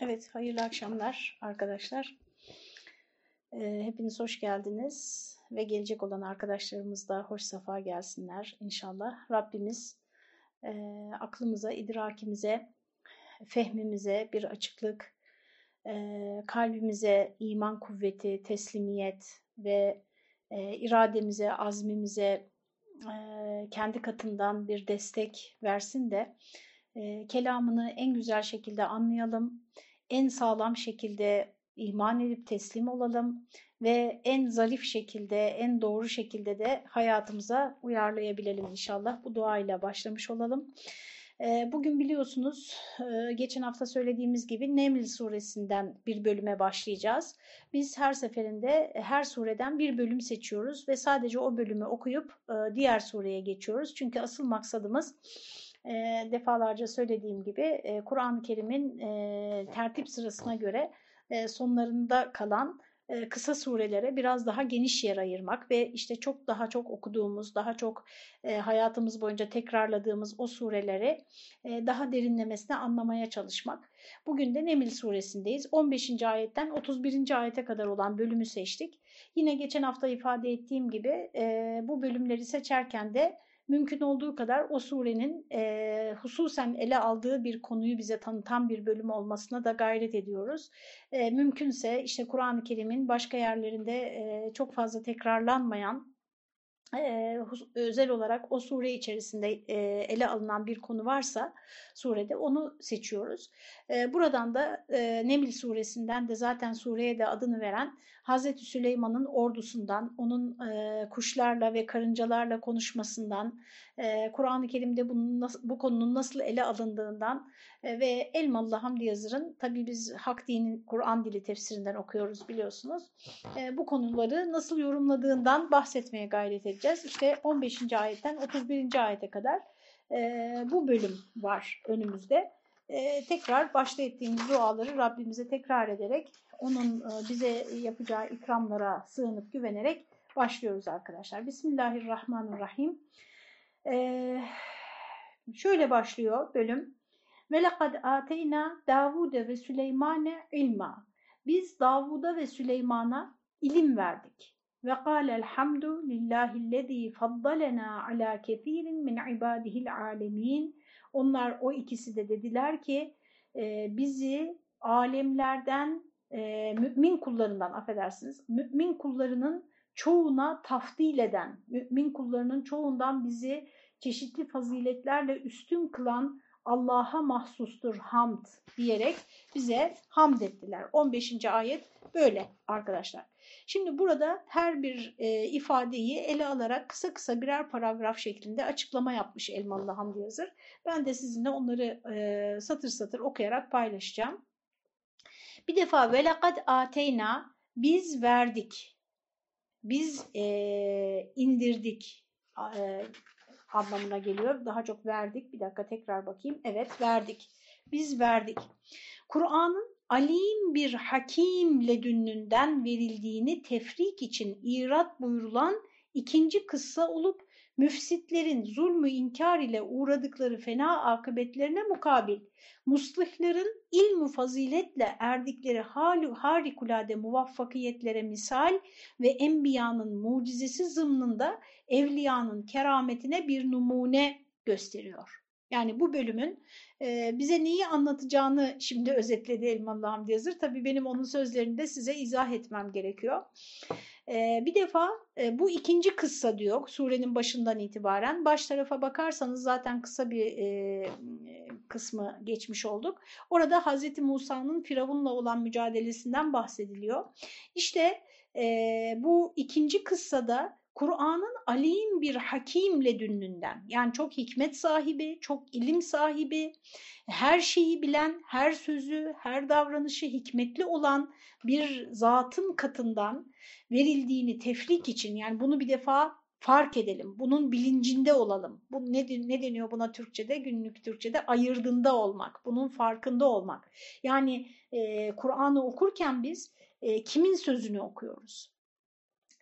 Evet, hayırlı akşamlar arkadaşlar. Ee, hepiniz hoş geldiniz ve gelecek olan arkadaşlarımız da hoş safa gelsinler inşallah. Rabbimiz e, aklımıza, idrakimize, fehmimize bir açıklık, e, kalbimize iman kuvveti, teslimiyet ve e, irademize, azmimize e, kendi katından bir destek versin de e, kelamını en güzel şekilde anlayalım, en sağlam şekilde iman edip teslim olalım ve en zarif şekilde, en doğru şekilde de hayatımıza uyarlayabilelim inşallah. Bu duayla başlamış olalım. Bugün biliyorsunuz geçen hafta söylediğimiz gibi Neml suresinden bir bölüme başlayacağız. Biz her seferinde her sureden bir bölüm seçiyoruz ve sadece o bölümü okuyup diğer sureye geçiyoruz. Çünkü asıl maksadımız defalarca söylediğim gibi Kur'an-ı Kerim'in tertip sırasına göre sonlarında kalan kısa surelere biraz daha geniş yer ayırmak ve işte çok daha çok okuduğumuz, daha çok hayatımız boyunca tekrarladığımız o sureleri daha derinlemesine anlamaya çalışmak. Bugün de Nemil suresindeyiz. 15. ayetten 31. ayete kadar olan bölümü seçtik. Yine geçen hafta ifade ettiğim gibi bu bölümleri seçerken de mümkün olduğu kadar o surenin e, hususen ele aldığı bir konuyu bize tanıtan bir bölüm olmasına da gayret ediyoruz. E, mümkünse işte Kur'an-ı Kerim'in başka yerlerinde e, çok fazla tekrarlanmayan özel olarak o sure içerisinde ele alınan bir konu varsa surede onu seçiyoruz. Buradan da e, Neml suresinden de zaten sureye de adını veren Hazreti Süleyman'ın ordusundan, onun kuşlarla ve karıncalarla konuşmasından, e, Kur'an-ı Kerim'de bu konunun nasıl ele alındığından ve Elmalı Hamdi Yazır'ın, tabi biz Hak Dinin Kur'an dili tefsirinden okuyoruz biliyorsunuz, e, bu konuları nasıl yorumladığından bahsetmeye gayret edeceğiz. İşte 15. ayetten 31. ayete kadar e, bu bölüm var önümüzde. E, tekrar başta ettiğimiz duaları Rabbimize tekrar ederek onun e, bize yapacağı ikramlara sığınıp güvenerek başlıyoruz arkadaşlar. Bismillahirrahmanirrahim. Şöyle başlıyor bölüm. Ve lekad ateyna Davude ve Süleymane ilma. Biz Davud'a ve Süleyman'a ilim verdik. Ve kâlel hamdu lillâhillezî faddalena alâ kethirin min ibâdihil âlemîn. Onlar o ikisi de dediler ki e, bizi alemlerden e, mümin kullarından affedersiniz mümin kullarının çoğuna tafdil eden, mümin kullarının çoğundan bizi çeşitli faziletlerle üstün kılan Allah'a mahsustur hamd diyerek bize hamd ettiler. 15. ayet böyle arkadaşlar. Şimdi burada her bir e, ifadeyi ele alarak kısa kısa birer paragraf şeklinde açıklama yapmış Elmalı Hamdi Yazır. Ben de sizinle onları e, satır satır okuyarak paylaşacağım. Bir defa velakad ateyna biz verdik, biz e, indirdik e, anlamına geliyor. Daha çok verdik. Bir dakika tekrar bakayım. Evet verdik. Biz verdik. Kur'an'ın alim bir hakim ledünnünden verildiğini tefrik için irat buyurulan ikinci kıssa olup müfsitlerin zulmü inkar ile uğradıkları fena akıbetlerine mukabil, muslihlerin ilmu faziletle erdikleri harikulade muvaffakiyetlere misal ve enbiyanın mucizesi zımnında evliyanın kerametine bir numune gösteriyor. Yani bu bölümün bize neyi anlatacağını şimdi özetledi Elmalı Hamdi Yazır. Tabii benim onun sözlerini de size izah etmem gerekiyor. Bir defa bu ikinci kıssa diyor surenin başından itibaren. Baş tarafa bakarsanız zaten kısa bir kısmı geçmiş olduk. Orada Hazreti Musa'nın Firavun'la olan mücadelesinden bahsediliyor. İşte bu ikinci kıssada Kur'an'ın alim bir hakim ledünnünden yani çok hikmet sahibi, çok ilim sahibi, her şeyi bilen, her sözü, her davranışı hikmetli olan bir zatın katından verildiğini tefrik için yani bunu bir defa fark edelim. Bunun bilincinde olalım. Bu ne, ne deniyor buna Türkçe'de? Günlük Türkçe'de ayırdığında olmak. Bunun farkında olmak. Yani e, Kur'an'ı okurken biz e, kimin sözünü okuyoruz?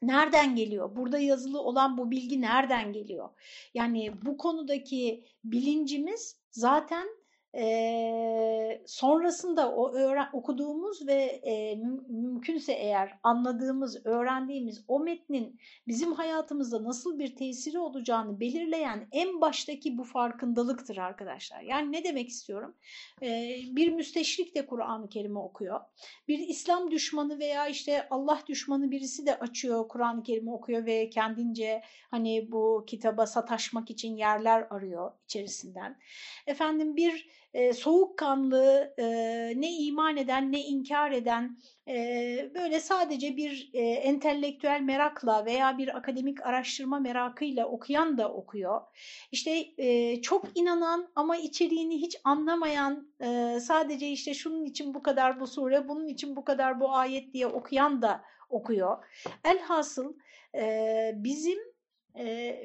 Nereden geliyor? Burada yazılı olan bu bilgi nereden geliyor? Yani bu konudaki bilincimiz zaten e, sonrasında o öğren, okuduğumuz ve e, mümkünse eğer anladığımız, öğrendiğimiz o metnin bizim hayatımızda nasıl bir tesiri olacağını belirleyen en baştaki bu farkındalıktır arkadaşlar. Yani ne demek istiyorum? E, bir müsteşrik de Kur'an-ı Kerim'i okuyor. Bir İslam düşmanı veya işte Allah düşmanı birisi de açıyor Kur'an-ı Kerim'i okuyor ve kendince hani bu kitaba sataşmak için yerler arıyor içerisinden. Efendim bir e, soğukkanlı, e, ne iman eden ne inkar eden, e, böyle sadece bir e, entelektüel merakla veya bir akademik araştırma merakıyla okuyan da okuyor. İşte e, çok inanan ama içeriğini hiç anlamayan, e, sadece işte şunun için bu kadar bu sure, bunun için bu kadar bu ayet diye okuyan da okuyor. Elhasıl e, bizim e,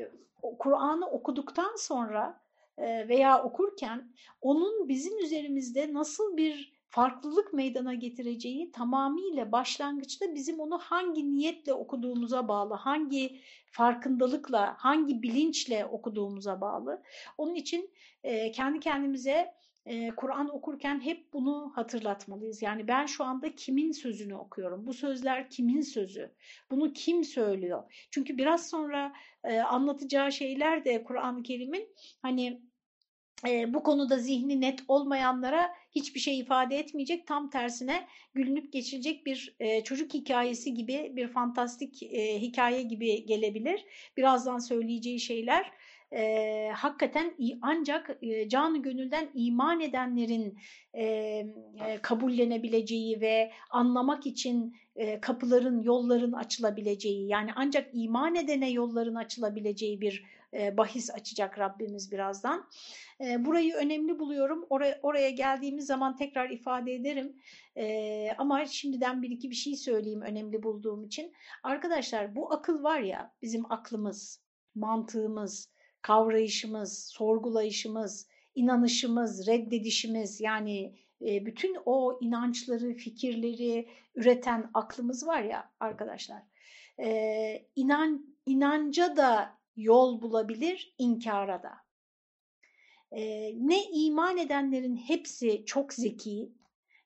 Kur'an'ı okuduktan sonra veya okurken onun bizim üzerimizde nasıl bir farklılık meydana getireceği tamamıyla başlangıçta bizim onu hangi niyetle okuduğumuza bağlı, hangi farkındalıkla, hangi bilinçle okuduğumuza bağlı. Onun için kendi kendimize Kur'an okurken hep bunu hatırlatmalıyız. Yani ben şu anda kimin sözünü okuyorum? Bu sözler kimin sözü? Bunu kim söylüyor? Çünkü biraz sonra anlatacağı şeyler de Kur'an-ı Kerim'in hani e, bu konuda zihni net olmayanlara hiçbir şey ifade etmeyecek. Tam tersine gülünüp geçilecek bir e, çocuk hikayesi gibi bir fantastik e, hikaye gibi gelebilir. Birazdan söyleyeceği şeyler e, hakikaten ancak e, canı gönülden iman edenlerin e, e, kabullenebileceği ve anlamak için e, kapıların, yolların açılabileceği yani ancak iman edene yolların açılabileceği bir e, bahis açacak Rabbimiz birazdan. E, burayı önemli buluyorum. Oraya, geldiğimiz zaman tekrar ifade ederim. Ama şimdiden bir iki bir şey söyleyeyim önemli bulduğum için. Arkadaşlar bu akıl var ya bizim aklımız, mantığımız, kavrayışımız, sorgulayışımız, inanışımız, reddedişimiz yani bütün o inançları, fikirleri üreten aklımız var ya arkadaşlar. inan, inanca da yol bulabilir, inkara da. Ne iman edenlerin hepsi çok zeki,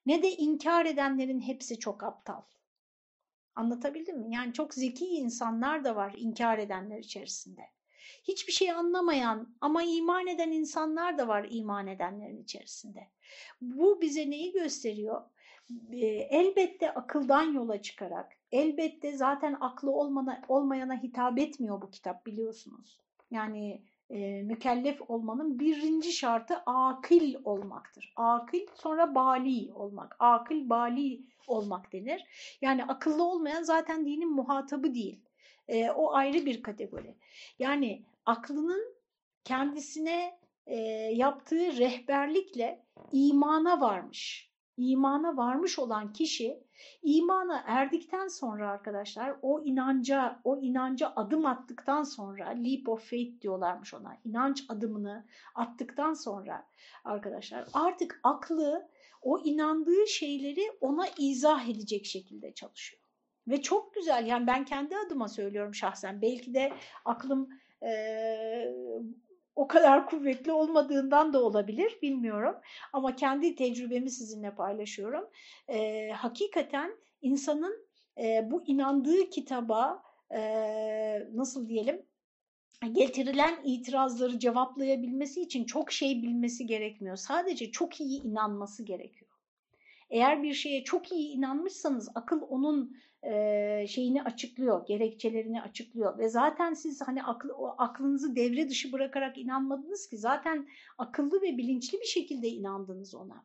ne de inkar edenlerin hepsi çok aptal. Anlatabildim mi? Yani çok zeki insanlar da var inkar edenler içerisinde. Hiçbir şey anlamayan ama iman eden insanlar da var iman edenlerin içerisinde. Bu bize neyi gösteriyor? elbette akıldan yola çıkarak, elbette zaten aklı olmana, olmayana hitap etmiyor bu kitap biliyorsunuz. Yani e, mükellef olmanın birinci şartı akil olmaktır. Akil sonra bali olmak. Akil bali olmak denir. Yani akıllı olmayan zaten dinin muhatabı değil. E, o ayrı bir kategori. Yani aklının kendisine e, yaptığı rehberlikle imana varmış imana varmış olan kişi imana erdikten sonra arkadaşlar o inanca o inanca adım attıktan sonra leap of faith diyorlarmış ona inanç adımını attıktan sonra arkadaşlar artık aklı o inandığı şeyleri ona izah edecek şekilde çalışıyor. Ve çok güzel yani ben kendi adıma söylüyorum şahsen belki de aklım e, o kadar kuvvetli olmadığından da olabilir bilmiyorum. Ama kendi tecrübemi sizinle paylaşıyorum. E, hakikaten insanın e, bu inandığı kitaba e, nasıl diyelim getirilen itirazları cevaplayabilmesi için çok şey bilmesi gerekmiyor. Sadece çok iyi inanması gerekiyor. Eğer bir şeye çok iyi inanmışsanız akıl onun e, şeyini açıklıyor, gerekçelerini açıklıyor ve zaten siz hani aklı, o aklınızı devre dışı bırakarak inanmadınız ki zaten akıllı ve bilinçli bir şekilde inandınız ona.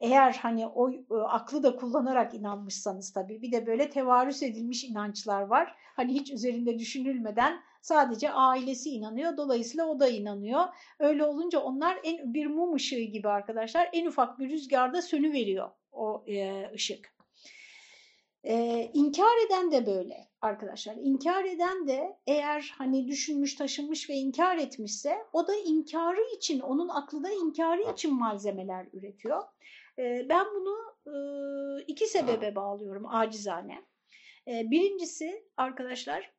Eğer hani o e, aklı da kullanarak inanmışsanız tabii bir de böyle tevarüs edilmiş inançlar var. Hani hiç üzerinde düşünülmeden sadece ailesi inanıyor dolayısıyla o da inanıyor. Öyle olunca onlar en bir mum ışığı gibi arkadaşlar en ufak bir rüzgarda sönü veriyor o e, ışık. Ee, inkar eden de böyle arkadaşlar. İnkar eden de eğer hani düşünmüş, taşınmış ve inkar etmişse o da inkarı için, onun aklı da inkarı için malzemeler üretiyor. Ee, ben bunu e, iki sebebe bağlıyorum acizane. Ee, birincisi arkadaşlar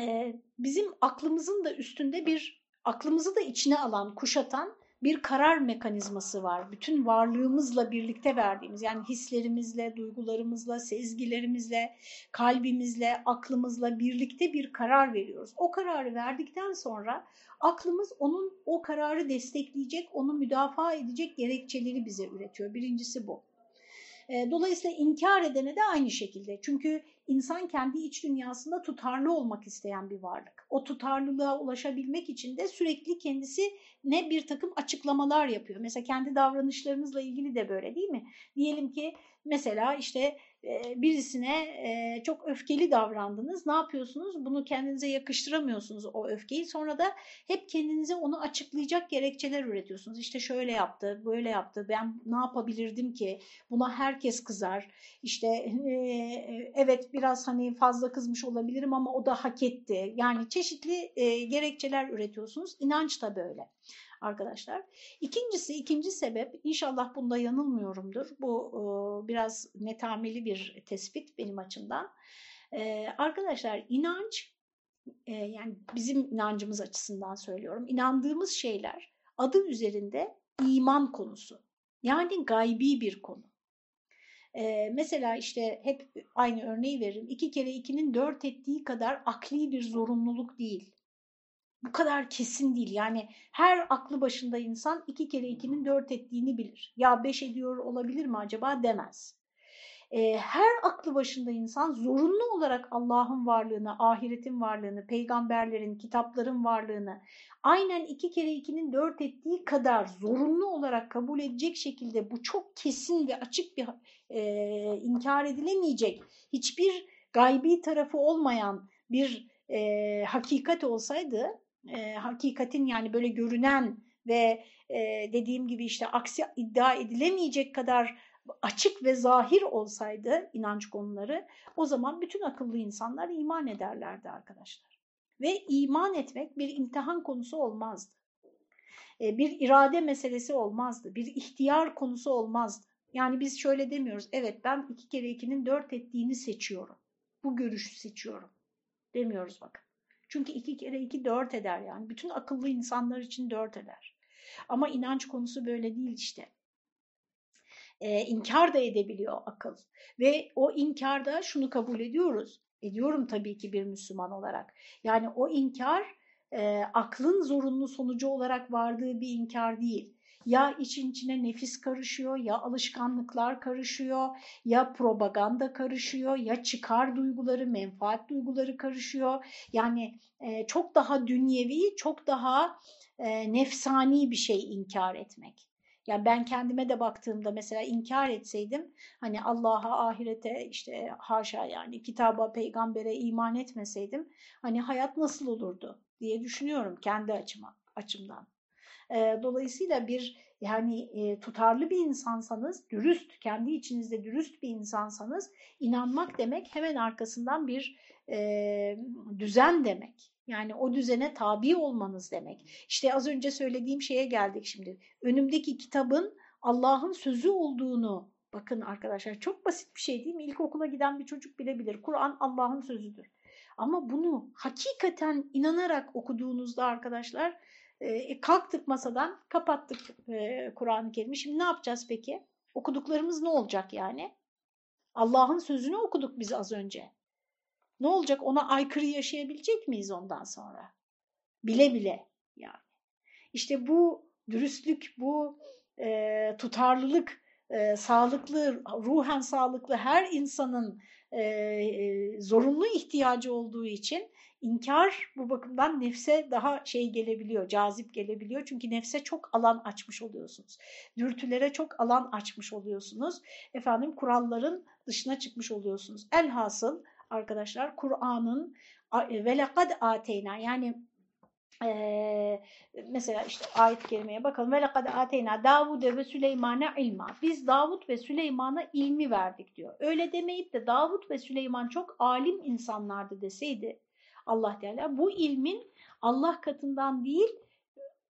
e, bizim aklımızın da üstünde bir, aklımızı da içine alan, kuşatan bir karar mekanizması var. Bütün varlığımızla birlikte verdiğimiz yani hislerimizle, duygularımızla, sezgilerimizle, kalbimizle, aklımızla birlikte bir karar veriyoruz. O kararı verdikten sonra aklımız onun o kararı destekleyecek, onu müdafaa edecek gerekçeleri bize üretiyor. Birincisi bu. Dolayısıyla inkar edene de aynı şekilde. Çünkü insan kendi iç dünyasında tutarlı olmak isteyen bir varlık. O tutarlılığa ulaşabilmek için de sürekli kendisi ne bir takım açıklamalar yapıyor. Mesela kendi davranışlarınızla ilgili de böyle değil mi? Diyelim ki mesela işte birisine çok öfkeli davrandınız. Ne yapıyorsunuz? Bunu kendinize yakıştıramıyorsunuz o öfkeyi. Sonra da hep kendinize onu açıklayacak gerekçeler üretiyorsunuz. İşte şöyle yaptı, böyle yaptı. Ben ne yapabilirdim ki? Buna herkes kızar. İşte evet biraz hani fazla kızmış olabilirim ama o da hak etti. Yani çeşitli gerekçeler üretiyorsunuz. İnanç da böyle arkadaşlar. İkincisi, ikinci sebep, inşallah bunda yanılmıyorumdur. Bu e, biraz netameli bir tespit benim açımdan. E, arkadaşlar inanç, e, yani bizim inancımız açısından söylüyorum, inandığımız şeyler adı üzerinde iman konusu. Yani gaybi bir konu. Ee, mesela işte hep aynı örneği veririm. İki kere ikinin dört ettiği kadar akli bir zorunluluk değil bu kadar kesin değil. Yani her aklı başında insan iki kere ikinin dört ettiğini bilir. Ya beş ediyor olabilir mi acaba demez. Ee, her aklı başında insan zorunlu olarak Allah'ın varlığını, ahiretin varlığını, peygamberlerin, kitapların varlığını aynen iki kere ikinin dört ettiği kadar zorunlu olarak kabul edecek şekilde bu çok kesin ve açık bir e, inkar edilemeyecek, hiçbir gaybi tarafı olmayan bir e, hakikat olsaydı e, hakikatin yani böyle görünen ve e, dediğim gibi işte aksi iddia edilemeyecek kadar açık ve zahir olsaydı inanç konuları o zaman bütün akıllı insanlar iman ederlerdi arkadaşlar. Ve iman etmek bir imtihan konusu olmazdı. E, bir irade meselesi olmazdı. Bir ihtiyar konusu olmazdı. Yani biz şöyle demiyoruz. Evet ben iki kere ikinin dört ettiğini seçiyorum. Bu görüşü seçiyorum. Demiyoruz bakın. Çünkü iki kere iki dört eder yani. Bütün akıllı insanlar için dört eder. Ama inanç konusu böyle değil işte. Ee, inkar da edebiliyor akıl. Ve o inkarda şunu kabul ediyoruz. Ediyorum tabii ki bir Müslüman olarak. Yani o inkar e, aklın zorunlu sonucu olarak vardığı bir inkar değil ya için içine nefis karışıyor, ya alışkanlıklar karışıyor, ya propaganda karışıyor, ya çıkar duyguları, menfaat duyguları karışıyor. Yani e, çok daha dünyevi, çok daha e, nefsani bir şey inkar etmek. Yani ben kendime de baktığımda mesela inkar etseydim hani Allah'a, ahirete işte haşa yani kitaba, peygambere iman etmeseydim hani hayat nasıl olurdu diye düşünüyorum kendi açıma, açımdan. Dolayısıyla bir yani e, tutarlı bir insansanız, dürüst, kendi içinizde dürüst bir insansanız inanmak demek hemen arkasından bir e, düzen demek. Yani o düzene tabi olmanız demek. İşte az önce söylediğim şeye geldik şimdi. Önümdeki kitabın Allah'ın sözü olduğunu bakın arkadaşlar çok basit bir şey değil mi? İlkokula giden bir çocuk bile bilir. Kur'an Allah'ın sözüdür. Ama bunu hakikaten inanarak okuduğunuzda arkadaşlar e, kalktık masadan, kapattık e, Kur'an-ı Kerim'i. Şimdi ne yapacağız peki? Okuduklarımız ne olacak yani? Allah'ın sözünü okuduk biz az önce. Ne olacak? Ona aykırı yaşayabilecek miyiz ondan sonra? Bile bile yani. İşte bu dürüstlük, bu e, tutarlılık, e, sağlıklı, ruhen sağlıklı her insanın e, zorunlu ihtiyacı olduğu için İnkar bu bakımdan nefse daha şey gelebiliyor, cazip gelebiliyor. Çünkü nefse çok alan açmış oluyorsunuz. Dürtülere çok alan açmış oluyorsunuz. Efendim kuralların dışına çıkmış oluyorsunuz. Elhasıl arkadaşlar Kur'an'ın ve ateyna yani ee, mesela işte ayet kerimeye bakalım. Lekad ateyna Davud'e ve Süleyman'e ilma. Biz Davud ve Süleyman'a ilmi verdik diyor. Öyle demeyip de Davud ve Süleyman çok alim insanlardı deseydi Allah Teala bu ilmin Allah katından değil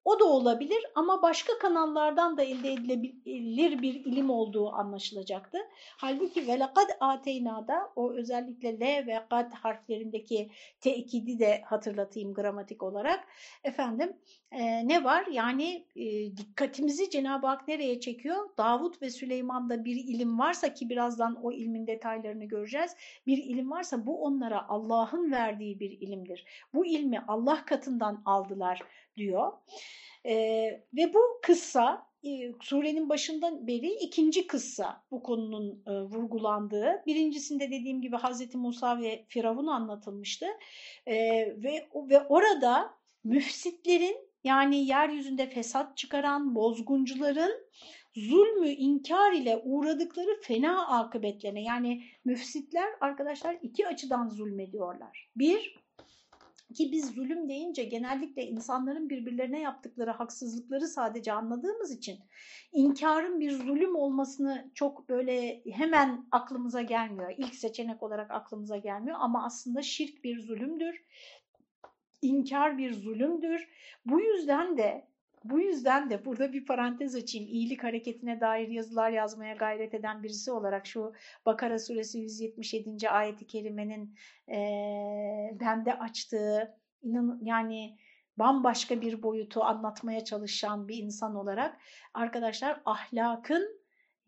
o da olabilir ama başka kanallardan da elde edilebilir bir ilim olduğu anlaşılacaktı. Halbuki velakad ateyna'da o özellikle L ve kad harflerindeki tekidi de hatırlatayım gramatik olarak. Efendim e, ne var? Yani e, dikkatimizi Cenab-ı Hak nereye çekiyor? Davut ve Süleyman'da bir ilim varsa ki birazdan o ilmin detaylarını göreceğiz. Bir ilim varsa bu onlara Allah'ın verdiği bir ilimdir. Bu ilmi Allah katından aldılar diyor. E, ve bu kıssa surenin başından beri ikinci kıssa bu konunun e, vurgulandığı. Birincisinde dediğim gibi Hazreti Musa ve Firavun anlatılmıştı. E, ve, ve orada müfsitlerin yani yeryüzünde fesat çıkaran bozguncuların zulmü inkar ile uğradıkları fena akıbetlerine yani müfsitler arkadaşlar iki açıdan zulmediyorlar. Bir, ki biz zulüm deyince genellikle insanların birbirlerine yaptıkları haksızlıkları sadece anladığımız için inkarın bir zulüm olmasını çok böyle hemen aklımıza gelmiyor. İlk seçenek olarak aklımıza gelmiyor ama aslında şirk bir zulümdür. İnkar bir zulümdür. Bu yüzden de bu yüzden de burada bir parantez açayım. İyilik hareketine dair yazılar yazmaya gayret eden birisi olarak şu Bakara suresi 177. ayeti kerimenin e, bende açtığı inan yani bambaşka bir boyutu anlatmaya çalışan bir insan olarak arkadaşlar ahlakın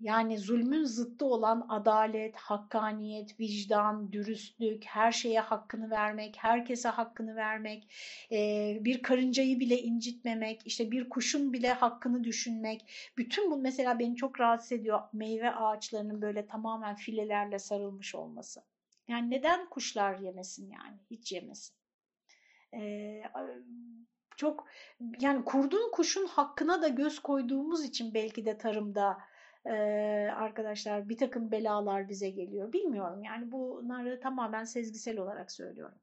yani zulmün zıttı olan adalet, hakkaniyet, vicdan, dürüstlük, her şeye hakkını vermek, herkese hakkını vermek, bir karıncayı bile incitmemek, işte bir kuşun bile hakkını düşünmek. Bütün bu mesela beni çok rahatsız ediyor meyve ağaçlarının böyle tamamen filelerle sarılmış olması. Yani neden kuşlar yemesin yani hiç yemesin? Ee, çok yani kurdun kuşun hakkına da göz koyduğumuz için belki de tarımda arkadaşlar bir takım belalar bize geliyor. Bilmiyorum yani bunları tamamen sezgisel olarak söylüyorum.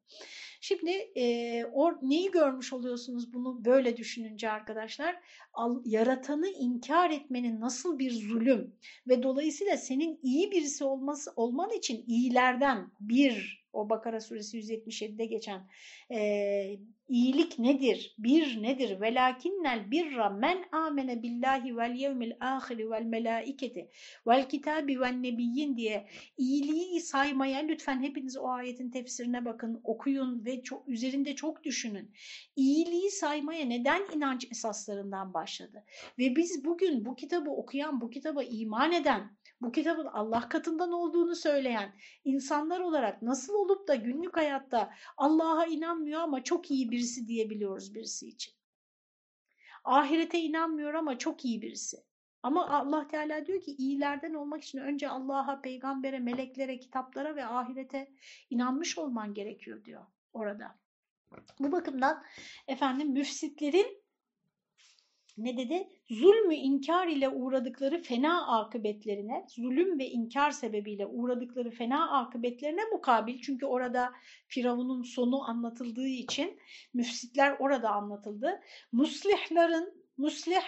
Şimdi e, or, neyi görmüş oluyorsunuz bunu böyle düşününce arkadaşlar? Al, yaratanı inkar etmenin nasıl bir zulüm ve dolayısıyla senin iyi birisi olması olman için iyilerden bir o Bakara suresi 177'de geçen e, iyilik nedir? Bir nedir? Velakinnel birra men amene billahi vel yevmil ahiri vel melaiketi vel kitabi vel nebiyyin diye iyiliği saymaya lütfen hepiniz o ayetin tefsirine bakın, okuyun ve çok, üzerinde çok düşünün. İyiliği saymaya neden inanç esaslarından başladı? Ve biz bugün bu kitabı okuyan, bu kitaba iman eden, bu kitabın Allah katından olduğunu söyleyen insanlar olarak nasıl olup da günlük hayatta Allah'a inanmıyor ama çok iyi birisi diyebiliyoruz birisi için. Ahirete inanmıyor ama çok iyi birisi. Ama Allah Teala diyor ki iyilerden olmak için önce Allah'a, peygambere, meleklere, kitaplara ve ahirete inanmış olman gerekiyor diyor orada. Bu bakımdan efendim müfsitlerin ne dedi? Zulmü inkar ile uğradıkları fena akıbetlerine, zulüm ve inkar sebebiyle uğradıkları fena akıbetlerine mukabil. Çünkü orada Firavun'un sonu anlatıldığı için müfsitler orada anlatıldı. Muslihların, muslih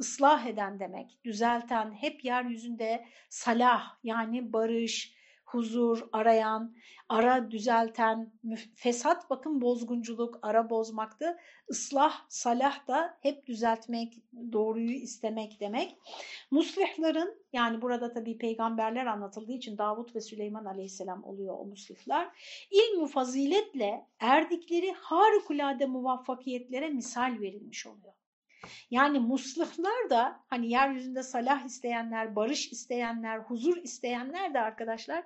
ıslah eden demek, düzelten, hep yeryüzünde salah yani barış, huzur arayan, ara düzelten, fesat bakın bozgunculuk, ara bozmaktı. Islah, salah da hep düzeltmek, doğruyu istemek demek. Muslihların yani burada tabii peygamberler anlatıldığı için Davut ve Süleyman aleyhisselam oluyor o muslihler. İlmi faziletle erdikleri harikulade muvaffakiyetlere misal verilmiş oluyor. Yani muslihlar da hani yeryüzünde salah isteyenler, barış isteyenler, huzur isteyenler de arkadaşlar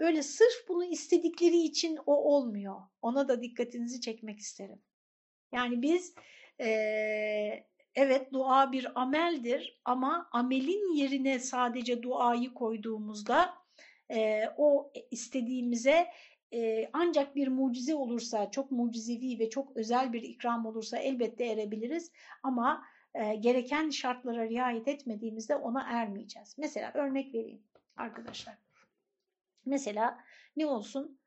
böyle sırf bunu istedikleri için o olmuyor. Ona da dikkatinizi çekmek isterim. Yani biz e, evet dua bir ameldir ama amelin yerine sadece duayı koyduğumuzda e, o istediğimize ancak bir mucize olursa, çok mucizevi ve çok özel bir ikram olursa elbette erebiliriz. Ama e, gereken şartlara riayet etmediğimizde ona ermeyeceğiz. Mesela örnek vereyim arkadaşlar. Mesela ne olsun?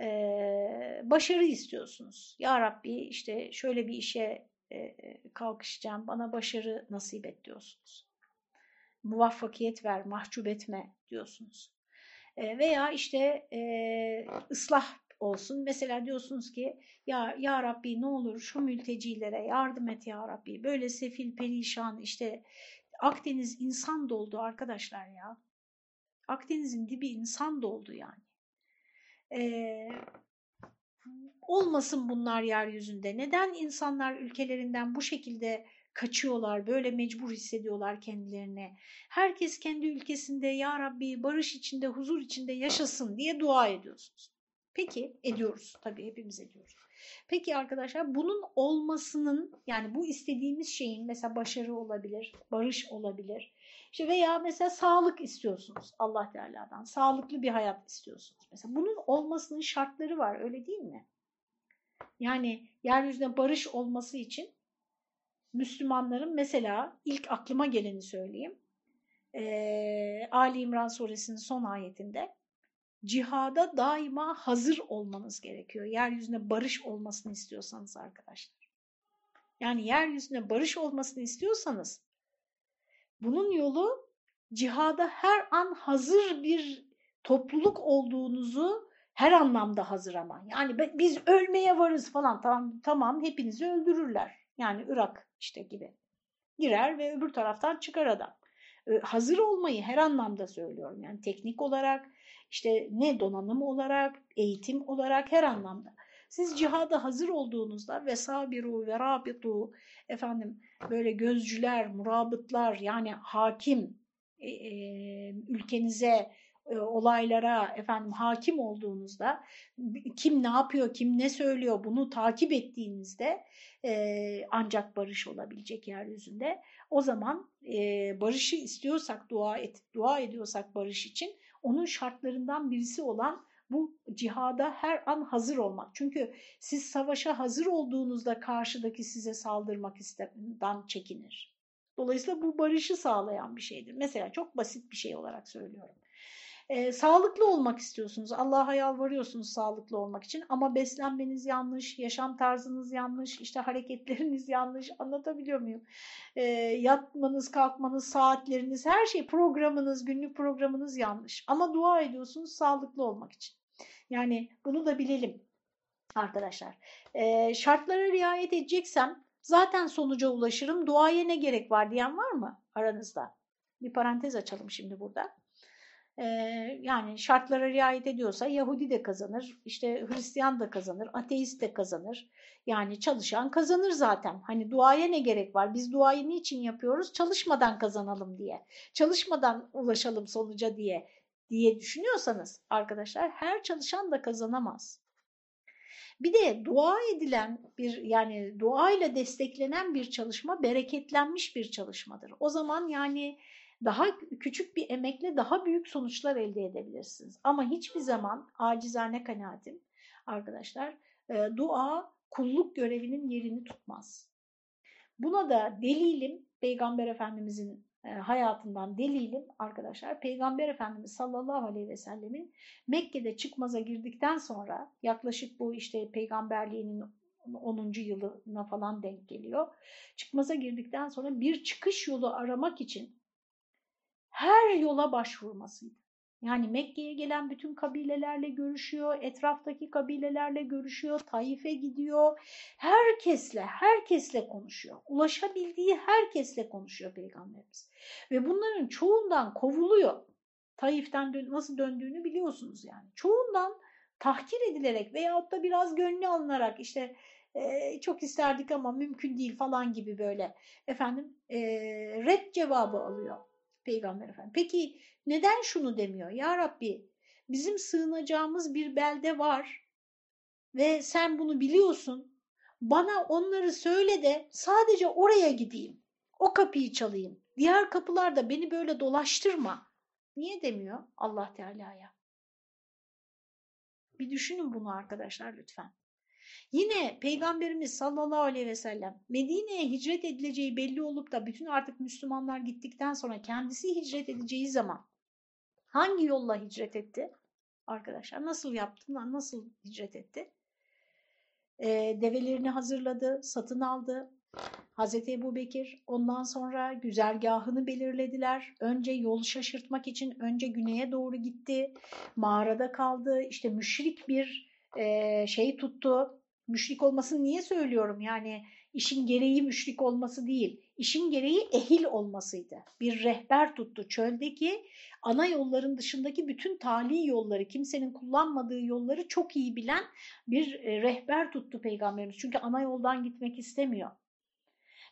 Ee, başarı istiyorsunuz. Ya Rabbi işte şöyle bir işe e, kalkışacağım, bana başarı nasip et diyorsunuz. Muvaffakiyet ver, mahcup etme diyorsunuz. E, veya işte e, ıslah olsun. Mesela diyorsunuz ki ya ya Rabbi ne olur şu mültecilere yardım et ya Rabbi. Böyle sefil perişan işte Akdeniz insan doldu arkadaşlar ya. Akdeniz'in dibi insan doldu yani. Ee, olmasın bunlar yeryüzünde. Neden insanlar ülkelerinden bu şekilde kaçıyorlar, böyle mecbur hissediyorlar kendilerini. Herkes kendi ülkesinde ya Rabbi barış içinde, huzur içinde yaşasın diye dua ediyorsunuz. Peki ediyoruz tabii hepimiz ediyoruz. Peki arkadaşlar bunun olmasının yani bu istediğimiz şeyin mesela başarı olabilir, barış olabilir. İşte veya mesela sağlık istiyorsunuz Allah Teala'dan. Sağlıklı bir hayat istiyorsunuz. Mesela bunun olmasının şartları var öyle değil mi? Yani yeryüzünde barış olması için Müslümanların mesela ilk aklıma geleni söyleyeyim. Ee, Ali İmran suresinin son ayetinde cihada daima hazır olmanız gerekiyor. Yeryüzünde barış olmasını istiyorsanız arkadaşlar. Yani yeryüzünde barış olmasını istiyorsanız bunun yolu cihada her an hazır bir topluluk olduğunuzu her anlamda hazır ama. Yani biz ölmeye varız falan tamam, tamam hepinizi öldürürler. Yani Irak işte gibi. Girer ve öbür taraftan çıkar adam. Hazır olmayı her anlamda söylüyorum. Yani teknik olarak, işte ne donanım olarak, eğitim olarak her anlamda. Siz cihada hazır olduğunuzda ve sabiru ve rabitu efendim böyle gözcüler, murabıtlar yani hakim e, e, ülkenize olaylara efendim hakim olduğunuzda kim ne yapıyor, kim ne söylüyor bunu takip ettiğinizde e, ancak barış olabilecek yeryüzünde. O zaman e, barışı istiyorsak dua et, dua ediyorsak barış için onun şartlarından birisi olan bu cihada her an hazır olmak. Çünkü siz savaşa hazır olduğunuzda karşıdaki size saldırmak istemden çekinir. Dolayısıyla bu barışı sağlayan bir şeydir. Mesela çok basit bir şey olarak söylüyorum. Ee, sağlıklı olmak istiyorsunuz. Allah'a yalvarıyorsunuz sağlıklı olmak için ama beslenmeniz yanlış, yaşam tarzınız yanlış, işte hareketleriniz yanlış. Anlatabiliyor muyum? Ee, yatmanız, kalkmanız, saatleriniz, her şey programınız, günlük programınız yanlış. Ama dua ediyorsunuz sağlıklı olmak için. Yani bunu da bilelim arkadaşlar. Ee, şartlara riayet edeceksem zaten sonuca ulaşırım. Duaya ne gerek var diyen var mı aranızda? Bir parantez açalım şimdi burada yani şartlara riayet ediyorsa Yahudi de kazanır, işte Hristiyan da kazanır, ateist de kazanır. Yani çalışan kazanır zaten. Hani duaya ne gerek var? Biz duayı niçin yapıyoruz? Çalışmadan kazanalım diye. Çalışmadan ulaşalım sonuca diye diye düşünüyorsanız arkadaşlar her çalışan da kazanamaz. Bir de dua edilen bir yani duayla desteklenen bir çalışma bereketlenmiş bir çalışmadır. O zaman yani daha küçük bir emekle daha büyük sonuçlar elde edebilirsiniz. Ama hiçbir zaman acizane kanaatim arkadaşlar e, dua kulluk görevinin yerini tutmaz. Buna da delilim Peygamber Efendimizin e, hayatından delilim arkadaşlar. Peygamber Efendimiz sallallahu aleyhi ve sellemin Mekke'de çıkmaza girdikten sonra yaklaşık bu işte peygamberliğinin 10. yılına falan denk geliyor. Çıkmaza girdikten sonra bir çıkış yolu aramak için her yola başvurmasıydı. Yani Mekke'ye gelen bütün kabilelerle görüşüyor, etraftaki kabilelerle görüşüyor, Taif'e gidiyor. Herkesle, herkesle konuşuyor. Ulaşabildiği herkesle konuşuyor Peygamberimiz. Ve bunların çoğundan kovuluyor. Taif'ten dön nasıl döndüğünü biliyorsunuz yani. Çoğundan tahkir edilerek veyahut da biraz gönlü alınarak işte e, çok isterdik ama mümkün değil falan gibi böyle efendim e, red cevabı alıyor. Peygamber Efendimiz. Peki neden şunu demiyor? Ya Rabbi bizim sığınacağımız bir belde var ve sen bunu biliyorsun. Bana onları söyle de sadece oraya gideyim. O kapıyı çalayım. Diğer kapılarda beni böyle dolaştırma. Niye demiyor Allah Teala'ya? Bir düşünün bunu arkadaşlar lütfen. Yine Peygamberimiz sallallahu aleyhi ve sellem Medine'ye hicret edileceği belli olup da bütün artık Müslümanlar gittikten sonra kendisi hicret edeceği zaman hangi yolla hicret etti? Arkadaşlar nasıl yaptı, nasıl hicret etti? Ee, develerini hazırladı, satın aldı. Hazreti Ebu Bekir ondan sonra güzergahını belirlediler. Önce yol şaşırtmak için önce güneye doğru gitti. Mağarada kaldı. İşte müşrik bir e, şey tuttu. Müşrik olmasını niye söylüyorum? Yani işin gereği müşrik olması değil, işin gereği ehil olmasıydı. Bir rehber tuttu çöldeki ana yolların dışındaki bütün tali yolları, kimsenin kullanmadığı yolları çok iyi bilen bir e, rehber tuttu peygamberimiz. Çünkü ana yoldan gitmek istemiyor.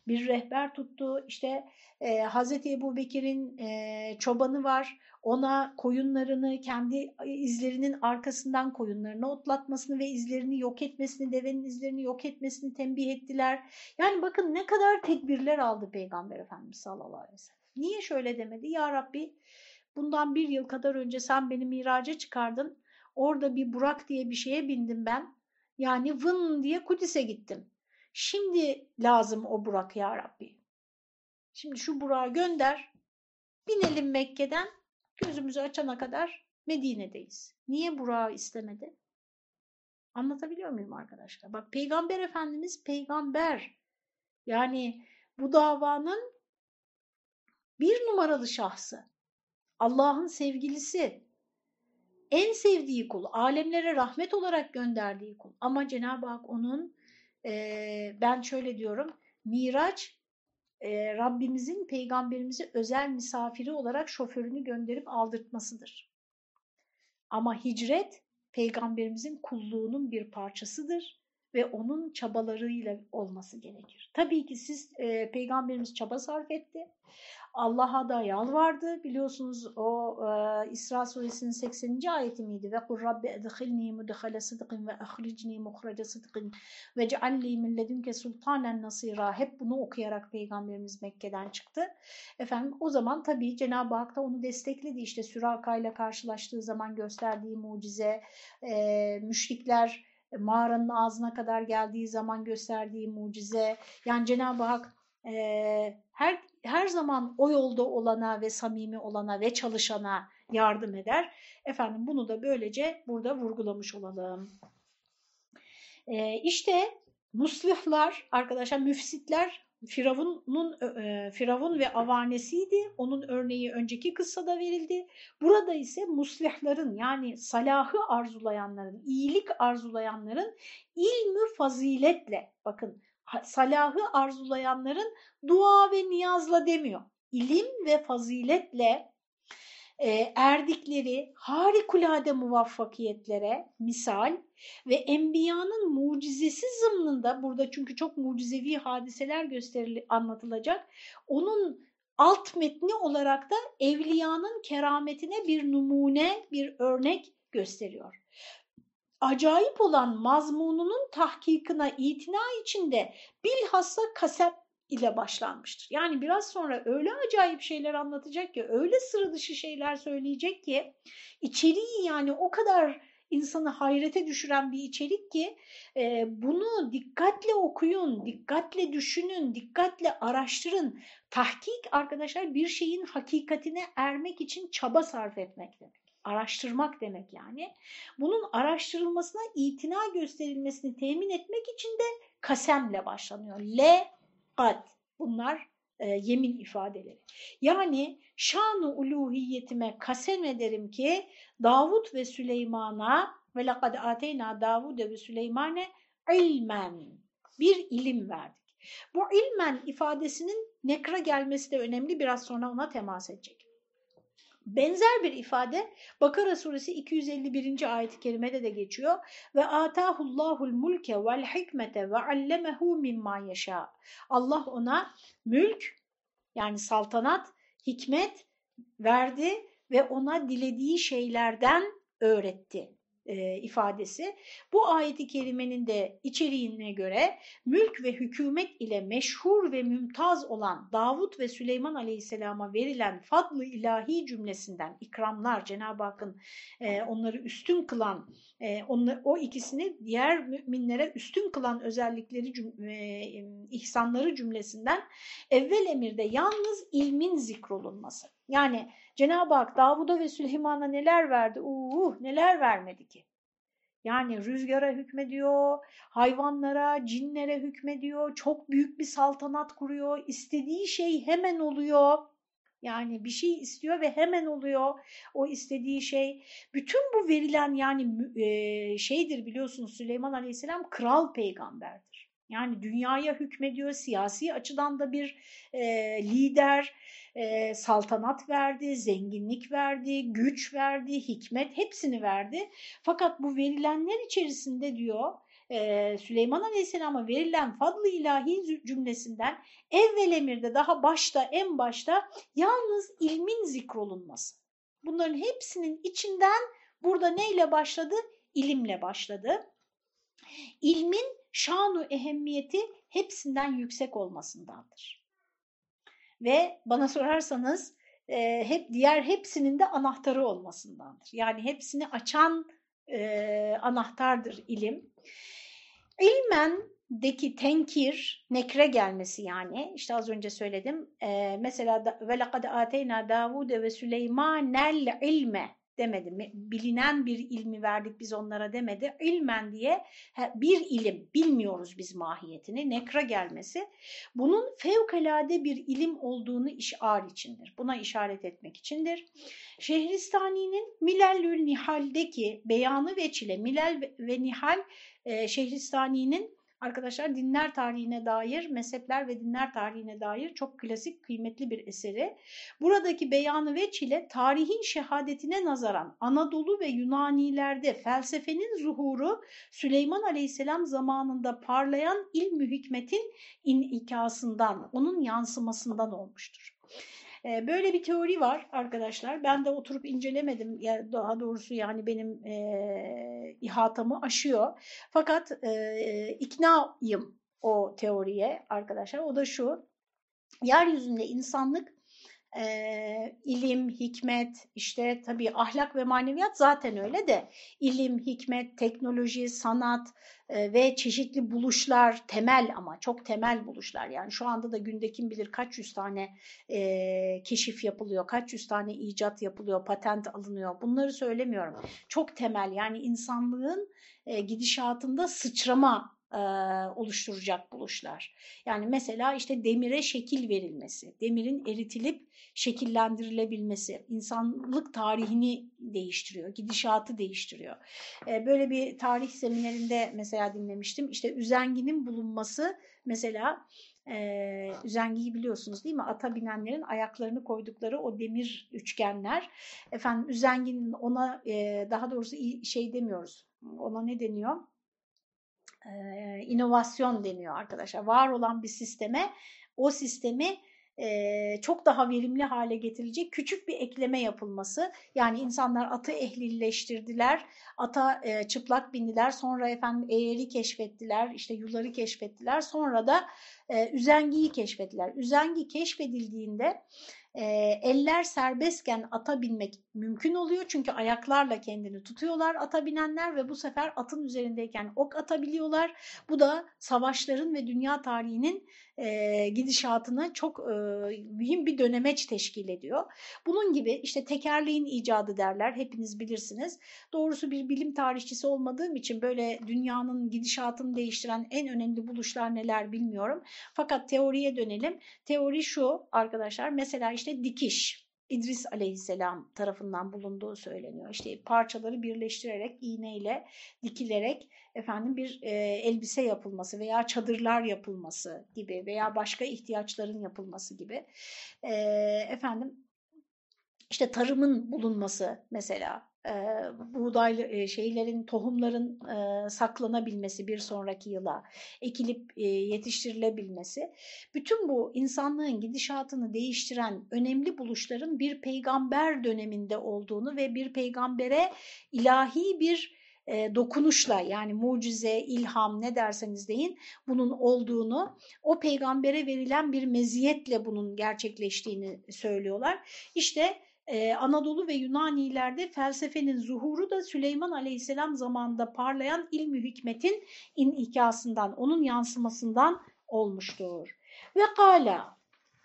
Bir rehber tuttu, işte e, Hazreti Ebu Bekir'in e, çobanı var, ona koyunlarını kendi izlerinin arkasından koyunlarını otlatmasını ve izlerini yok etmesini, devenin izlerini yok etmesini tembih ettiler. Yani bakın ne kadar tedbirler aldı Peygamber Efendimiz sallallahu aleyhi ve sellem. Niye şöyle demedi? Ya Rabbi bundan bir yıl kadar önce sen beni miraca çıkardın. Orada bir Burak diye bir şeye bindim ben. Yani vın diye Kudüs'e gittim. Şimdi lazım o Burak ya Rabbi. Şimdi şu Burak'ı gönder. Binelim Mekke'den gözümüzü açana kadar Medine'deyiz. Niye Burak'ı istemedi? Anlatabiliyor muyum arkadaşlar? Bak Peygamber Efendimiz peygamber. Yani bu davanın bir numaralı şahsı. Allah'ın sevgilisi. En sevdiği kul. Alemlere rahmet olarak gönderdiği kul. Ama Cenab-ı Hak onun e, ben şöyle diyorum. Miraç e, Rabbimizin peygamberimizi özel misafiri olarak şoförünü gönderip aldırtmasıdır. Ama hicret peygamberimizin kulluğunun bir parçasıdır ve onun çabalarıyla olması gerekir. Tabii ki siz e, peygamberimiz çaba sarf etti. Allah'a da yalvardı. Biliyorsunuz o e, İsra suresinin 80. ayeti miydi? Ve kur rabbi edhilni mudhale sıdkın ve ahricni muhraca sıdkın ve cealli min ledünke sultanen nasira. Hep bunu okuyarak Peygamberimiz Mekke'den çıktı. Efendim o zaman tabii Cenab-ı Hak da onu destekledi. İşte Süraka ile karşılaştığı zaman gösterdiği mucize, e, müşrikler mağaranın ağzına kadar geldiği zaman gösterdiği mucize. Yani Cenab-ı Hak e, her her zaman o yolda olana ve samimi olana ve çalışana yardım eder. Efendim bunu da böylece burada vurgulamış olalım. E, işte muslihlar arkadaşlar müfsitler Firavun'un e, Firavun ve avanesiydi. Onun örneği önceki kıssada verildi. Burada ise muslihların yani salahı arzulayanların, iyilik arzulayanların ilmü faziletle bakın salahı arzulayanların dua ve niyazla demiyor. İlim ve faziletle e, erdikleri harikulade muvaffakiyetlere misal ve enbiyanın mucizesi zımnında burada çünkü çok mucizevi hadiseler gösterili anlatılacak. Onun alt metni olarak da evliyanın kerametine bir numune, bir örnek gösteriyor acayip olan mazmununun tahkikine itina içinde bilhassa kasep ile başlanmıştır. Yani biraz sonra öyle acayip şeyler anlatacak ki, öyle sıra dışı şeyler söyleyecek ki, içeriği yani o kadar insanı hayrete düşüren bir içerik ki e, bunu dikkatle okuyun, dikkatle düşünün, dikkatle araştırın. Tahkik arkadaşlar bir şeyin hakikatine ermek için çaba sarf etmek demek araştırmak demek yani. Bunun araştırılmasına itina gösterilmesini temin etmek için de kasemle başlanıyor. Le, kad. Bunlar e, yemin ifadeleri. Yani şanu uluhiyetime kasem ederim ki Davut ve Süleyman'a ve lekad ateyna Davude ve Süleymane ilmen bir ilim verdik. Bu ilmen ifadesinin nekra gelmesi de önemli. Biraz sonra ona temas edecek. Benzer bir ifade Bakara suresi 251. ayet-i kerimede de geçiyor. Ve atahullahul mulke vel hikmete ve allemehu mimma yaşa. Allah ona mülk yani saltanat, hikmet verdi ve ona dilediği şeylerden öğretti e, ifadesi. Bu ayeti kerimenin de içeriğine göre mülk ve hükümet ile meşhur ve mümtaz olan Davut ve Süleyman aleyhisselama verilen fadlı ilahi cümlesinden ikramlar Cenab-ı Hakk'ın e, onları üstün kılan e, onları, o ikisini diğer müminlere üstün kılan özellikleri cüm, e, ihsanları cümlesinden evvel emirde yalnız ilmin zikrolunması. Yani Cenab-ı Hak Davud'a ve Süleyman'a neler verdi? Uh, neler vermedi ki? Yani rüzgara hükmediyor, hayvanlara, cinlere hükmediyor, çok büyük bir saltanat kuruyor, istediği şey hemen oluyor. Yani bir şey istiyor ve hemen oluyor o istediği şey. Bütün bu verilen yani şeydir biliyorsunuz Süleyman Aleyhisselam kral peygamberdir. Yani dünyaya hükmediyor, siyasi açıdan da bir e, lider, e, saltanat verdi, zenginlik verdi, güç verdi, hikmet hepsini verdi. Fakat bu verilenler içerisinde diyor e, Süleyman Aleyhisselam'a verilen fadlı ilahi cümlesinden evvel emirde daha başta en başta yalnız ilmin zikrolunması. Bunların hepsinin içinden burada neyle başladı? İlimle başladı. İlmin şanu ehemmiyeti hepsinden yüksek olmasındandır. Ve bana sorarsanız e, hep diğer hepsinin de anahtarı olmasındandır. Yani hepsini açan e, anahtardır ilim. İlmendeki tenkir, nekre gelmesi yani işte az önce söyledim. E, mesela ve lekad ateyna Davude ve Süleymanel ilme demedi. Bilinen bir ilmi verdik biz onlara demedi. İlmen diye bir ilim bilmiyoruz biz mahiyetini. Nekra gelmesi bunun fevkalade bir ilim olduğunu işar içindir. Buna işaret etmek içindir. Şehristani'nin Milellül Nihal'deki beyanı ve çile Milel ve Nihal e, Şehristani'nin arkadaşlar dinler tarihine dair, mezhepler ve dinler tarihine dair çok klasik, kıymetli bir eseri. Buradaki beyanı ve çile tarihin şehadetine nazaran Anadolu ve Yunanilerde felsefenin zuhuru Süleyman Aleyhisselam zamanında parlayan ilmü hikmetin inikasından, onun yansımasından olmuştur. Böyle bir teori var arkadaşlar. Ben de oturup incelemedim. Ya daha doğrusu yani benim e, ihatamı aşıyor. Fakat e, iknayım o teoriye arkadaşlar. O da şu. Yeryüzünde insanlık e, ilim, hikmet, işte tabii ahlak ve maneviyat zaten öyle de ilim, hikmet, teknoloji, sanat e, ve çeşitli buluşlar temel ama çok temel buluşlar. Yani şu anda da günde kim bilir kaç yüz tane e, keşif yapılıyor, kaç yüz tane icat yapılıyor, patent alınıyor. Bunları söylemiyorum. Çok temel yani insanlığın e, gidişatında sıçrama e, oluşturacak buluşlar. Yani mesela işte demire şekil verilmesi, demirin eritilip şekillendirilebilmesi, insanlık tarihini değiştiriyor, gidişatı değiştiriyor. E, böyle bir tarih seminerinde mesela dinlemiştim. İşte üzenginin bulunması mesela e, üzengiyi biliyorsunuz değil mi? Ata binenlerin ayaklarını koydukları o demir üçgenler. Efendim üzenginin ona e, daha doğrusu şey demiyoruz. Ona ne deniyor? E, inovasyon deniyor arkadaşlar. Var olan bir sisteme o sistemi e, çok daha verimli hale getirecek küçük bir ekleme yapılması. Yani insanlar atı ehlileştirdiler, ata e, çıplak bindiler, sonra efendim eğeri keşfettiler, işte yuları keşfettiler, sonra da e, üzengiyi keşfettiler. Üzengi keşfedildiğinde e, eller serbestken ata binmek mümkün oluyor. Çünkü ayaklarla kendini tutuyorlar ata binenler ve bu sefer atın üzerindeyken ok atabiliyorlar. Bu da savaşların ve dünya tarihinin e, gidişatına çok e, mühim bir dönemeç teşkil ediyor. Bunun gibi işte tekerleğin icadı derler hepiniz bilirsiniz. Doğrusu bir bilim tarihçisi olmadığım için böyle dünyanın gidişatını değiştiren en önemli buluşlar neler bilmiyorum. Fakat teoriye dönelim. Teori şu arkadaşlar mesela işte dikiş. İdris aleyhisselam tarafından bulunduğu söyleniyor. İşte parçaları birleştirerek iğneyle dikilerek efendim bir e, elbise yapılması veya çadırlar yapılması gibi veya başka ihtiyaçların yapılması gibi e, efendim işte tarımın bulunması mesela e, buğday e, şeylerin tohumların e, saklanabilmesi bir sonraki yıla ekilip e, yetiştirilebilmesi bütün bu insanlığın gidişatını değiştiren önemli buluşların bir peygamber döneminde olduğunu ve bir peygambere ilahi bir e, dokunuşla yani mucize, ilham ne derseniz deyin bunun olduğunu, o peygambere verilen bir meziyetle bunun gerçekleştiğini söylüyorlar. İşte ee, Anadolu ve Yunanilerde felsefenin zuhuru da Süleyman Aleyhisselam zamanında parlayan ilmi hikmetin inikasından, onun yansımasından olmuştur. Ve kala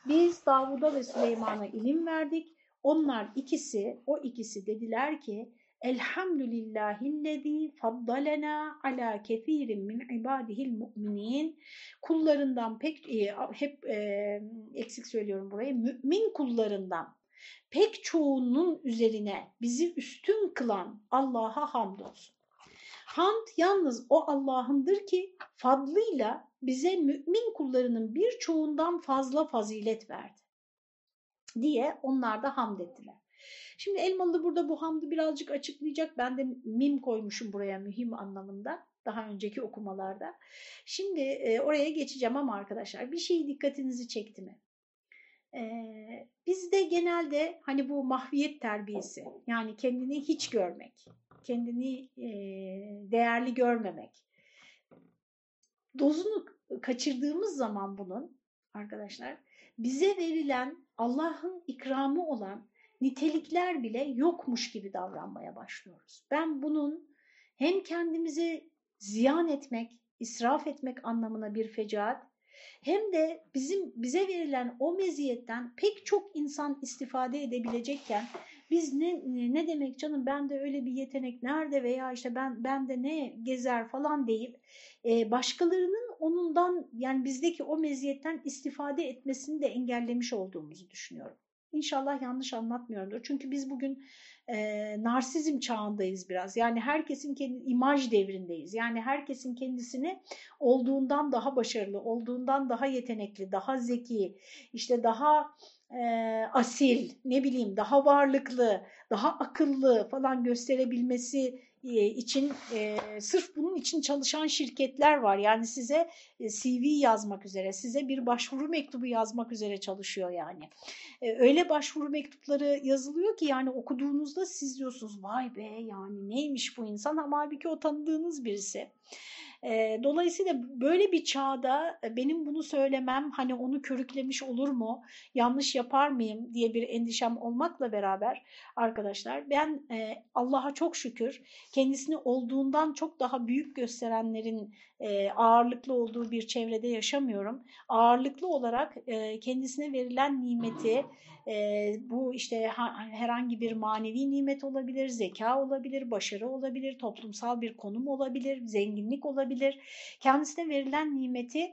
biz Davud'a ve Süleyman'a ilim verdik. Onlar ikisi, o ikisi dediler ki Elhamdülillahillezî faddalena ala kethirin min ibadihil mu'minin. Kullarından pek e, hep e, eksik söylüyorum burayı. Mümin kullarından pek çoğunun üzerine bizi üstün kılan Allah'a hamdolsun. Hamd yalnız o Allah'ındır ki fadlıyla bize mümin kullarının birçoğundan fazla fazilet verdi diye onlar da hamd ettiler. Şimdi Elmalı burada bu hamdı birazcık açıklayacak. Ben de mim koymuşum buraya mühim anlamında daha önceki okumalarda. Şimdi e, oraya geçeceğim ama arkadaşlar bir şey dikkatinizi çekti mi? Ee, bizde genelde hani bu mahviyet terbiyesi yani kendini hiç görmek, kendini e, değerli görmemek. Dozunu kaçırdığımız zaman bunun arkadaşlar bize verilen Allah'ın ikramı olan nitelikler bile yokmuş gibi davranmaya başlıyoruz. Ben bunun hem kendimizi ziyan etmek, israf etmek anlamına bir fecaat hem de bizim bize verilen o meziyetten pek çok insan istifade edebilecekken biz ne ne demek canım ben de öyle bir yetenek nerede veya işte ben ben de ne gezer falan deyip e, başkalarının onundan yani bizdeki o meziyetten istifade etmesini de engellemiş olduğumuzu düşünüyorum. İnşallah yanlış anlatmıyorumdur. Çünkü biz bugün e, narsizm çağındayız biraz. Yani herkesin kendi imaj devrindeyiz. Yani herkesin kendisini olduğundan daha başarılı, olduğundan daha yetenekli, daha zeki, işte daha e, asil, ne bileyim daha varlıklı, daha akıllı falan gösterebilmesi için e, sırf bunun için çalışan şirketler var. Yani size e, CV yazmak üzere, size bir başvuru mektubu yazmak üzere çalışıyor yani. E, öyle başvuru mektupları yazılıyor ki yani okuduğunuzda siz diyorsunuz vay be yani neymiş bu insan ama halbuki o tanıdığınız birisi. Dolayısıyla böyle bir çağda benim bunu söylemem hani onu körüklemiş olur mu, yanlış yapar mıyım diye bir endişem olmakla beraber arkadaşlar ben Allah'a çok şükür kendisini olduğundan çok daha büyük gösterenlerin ağırlıklı olduğu bir çevrede yaşamıyorum. Ağırlıklı olarak kendisine verilen nimeti e, bu işte ha, herhangi bir manevi nimet olabilir, zeka olabilir, başarı olabilir, toplumsal bir konum olabilir, zenginlik olabilir. Kendisine verilen nimeti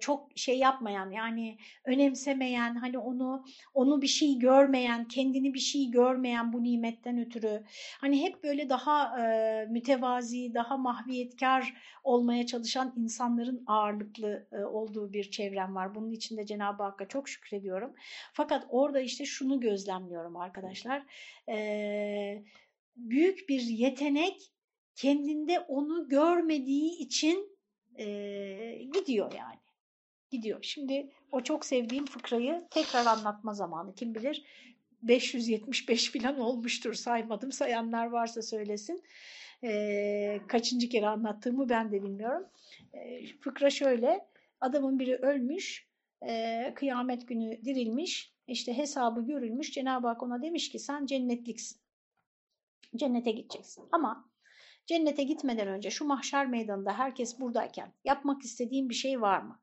çok şey yapmayan yani önemsemeyen hani onu onu bir şey görmeyen kendini bir şey görmeyen bu nimetten ötürü. Hani hep böyle daha e, mütevazi daha mahviyetkar olmaya çalışan insanların ağırlıklı e, olduğu bir çevrem var. Bunun için de Cenab-ı Hakk'a çok şükrediyorum. Fakat orada işte şunu gözlemliyorum arkadaşlar. E, büyük bir yetenek kendinde onu görmediği için e, gidiyor yani. Gidiyor. Şimdi o çok sevdiğim fıkrayı tekrar anlatma zamanı. Kim bilir 575 falan olmuştur saymadım. Sayanlar varsa söylesin. E, kaçıncı kere anlattığımı ben de bilmiyorum. E, fıkra şöyle. Adamın biri ölmüş. E, kıyamet günü dirilmiş. İşte hesabı görülmüş. Cenab-ı Hak ona demiş ki sen cennetliksin. Cennete gideceksin. Ama Cennete gitmeden önce şu mahşer meydanında herkes buradayken yapmak istediğin bir şey var mı?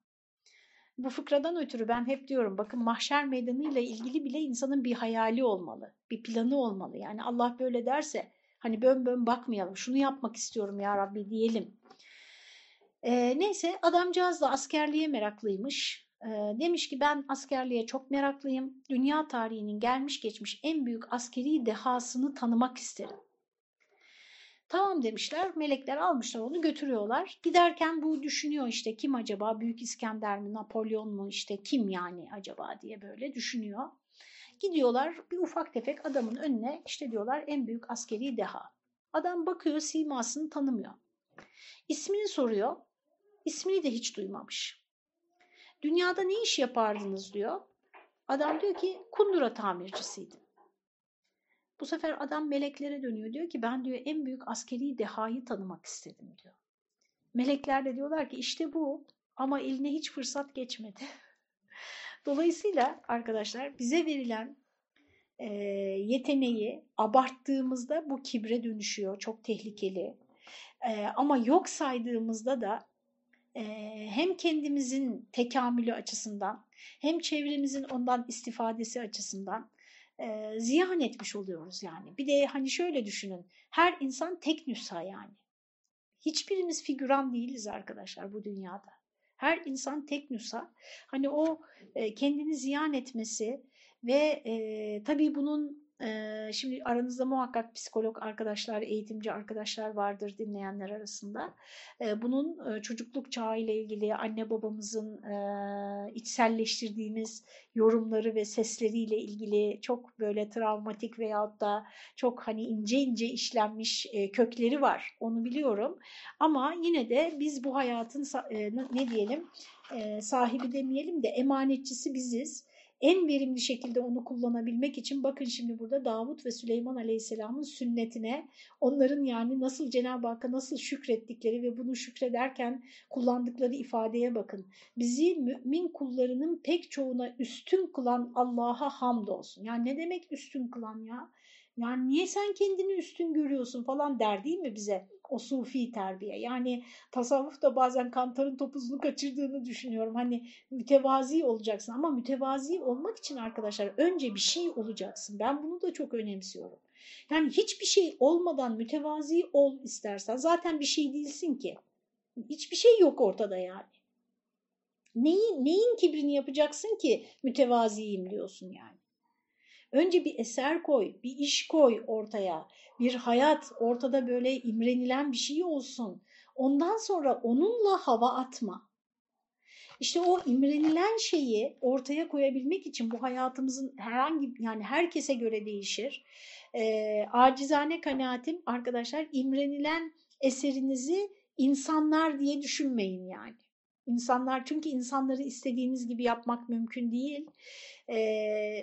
Bu fıkradan ötürü ben hep diyorum bakın mahşer meydanıyla ilgili bile insanın bir hayali olmalı, bir planı olmalı. Yani Allah böyle derse hani bön bön bakmayalım şunu yapmak istiyorum ya Rabbi diyelim. E, neyse adamcağız da askerliğe meraklıymış. E, demiş ki ben askerliğe çok meraklıyım. Dünya tarihinin gelmiş geçmiş en büyük askeri dehasını tanımak isterim. Tamam demişler. Melekler almışlar onu götürüyorlar. Giderken bu düşünüyor işte kim acaba Büyük İskender mi Napolyon mu işte kim yani acaba diye böyle düşünüyor. Gidiyorlar bir ufak tefek adamın önüne işte diyorlar en büyük askeri deha. Adam bakıyor simasını tanımıyor. İsmini soruyor. İsmini de hiç duymamış. Dünyada ne iş yapardınız diyor. Adam diyor ki kundura tamircisiydim. Bu sefer adam meleklere dönüyor. Diyor ki ben diyor en büyük askeri dehayı tanımak istedim diyor. Melekler de diyorlar ki işte bu ama eline hiç fırsat geçmedi. Dolayısıyla arkadaşlar bize verilen e, yeteneği abarttığımızda bu kibre dönüşüyor. Çok tehlikeli. E, ama yok saydığımızda da e, hem kendimizin tekamülü açısından hem çevremizin ondan istifadesi açısından e, ziyan etmiş oluyoruz yani. Bir de hani şöyle düşünün her insan tek nüsha yani. Hiçbirimiz figüran değiliz arkadaşlar bu dünyada. Her insan tek nüsha. Hani o e, kendini ziyan etmesi ve e, tabii bunun Şimdi aranızda muhakkak psikolog arkadaşlar, eğitimci arkadaşlar vardır dinleyenler arasında. Bunun çocukluk çağı ile ilgili anne babamızın içselleştirdiğimiz yorumları ve sesleriyle ilgili çok böyle travmatik veyahut da çok hani ince ince işlenmiş kökleri var. Onu biliyorum. Ama yine de biz bu hayatın ne diyelim sahibi demeyelim de emanetçisi biziz en verimli şekilde onu kullanabilmek için bakın şimdi burada Davut ve Süleyman Aleyhisselam'ın sünnetine onların yani nasıl Cenab-ı Hakk'a nasıl şükrettikleri ve bunu şükrederken kullandıkları ifadeye bakın. Bizi mümin kullarının pek çoğuna üstün kılan Allah'a hamdolsun. Yani ne demek üstün kılan ya? Yani niye sen kendini üstün görüyorsun falan der değil mi bize o sufi terbiye? Yani tasavvuf da bazen kantarın topuzunu kaçırdığını düşünüyorum. Hani mütevazi olacaksın ama mütevazi olmak için arkadaşlar önce bir şey olacaksın. Ben bunu da çok önemsiyorum. Yani hiçbir şey olmadan mütevazi ol istersen zaten bir şey değilsin ki. Hiçbir şey yok ortada yani. Neyin, neyin kibrini yapacaksın ki mütevaziyim diyorsun yani. Önce bir eser koy, bir iş koy ortaya, bir hayat ortada böyle imrenilen bir şey olsun. Ondan sonra onunla hava atma. İşte o imrenilen şeyi ortaya koyabilmek için bu hayatımızın herhangi yani herkese göre değişir. E, acizane kanaatim arkadaşlar imrenilen eserinizi insanlar diye düşünmeyin yani. İnsanlar çünkü insanları istediğiniz gibi yapmak mümkün değil. E,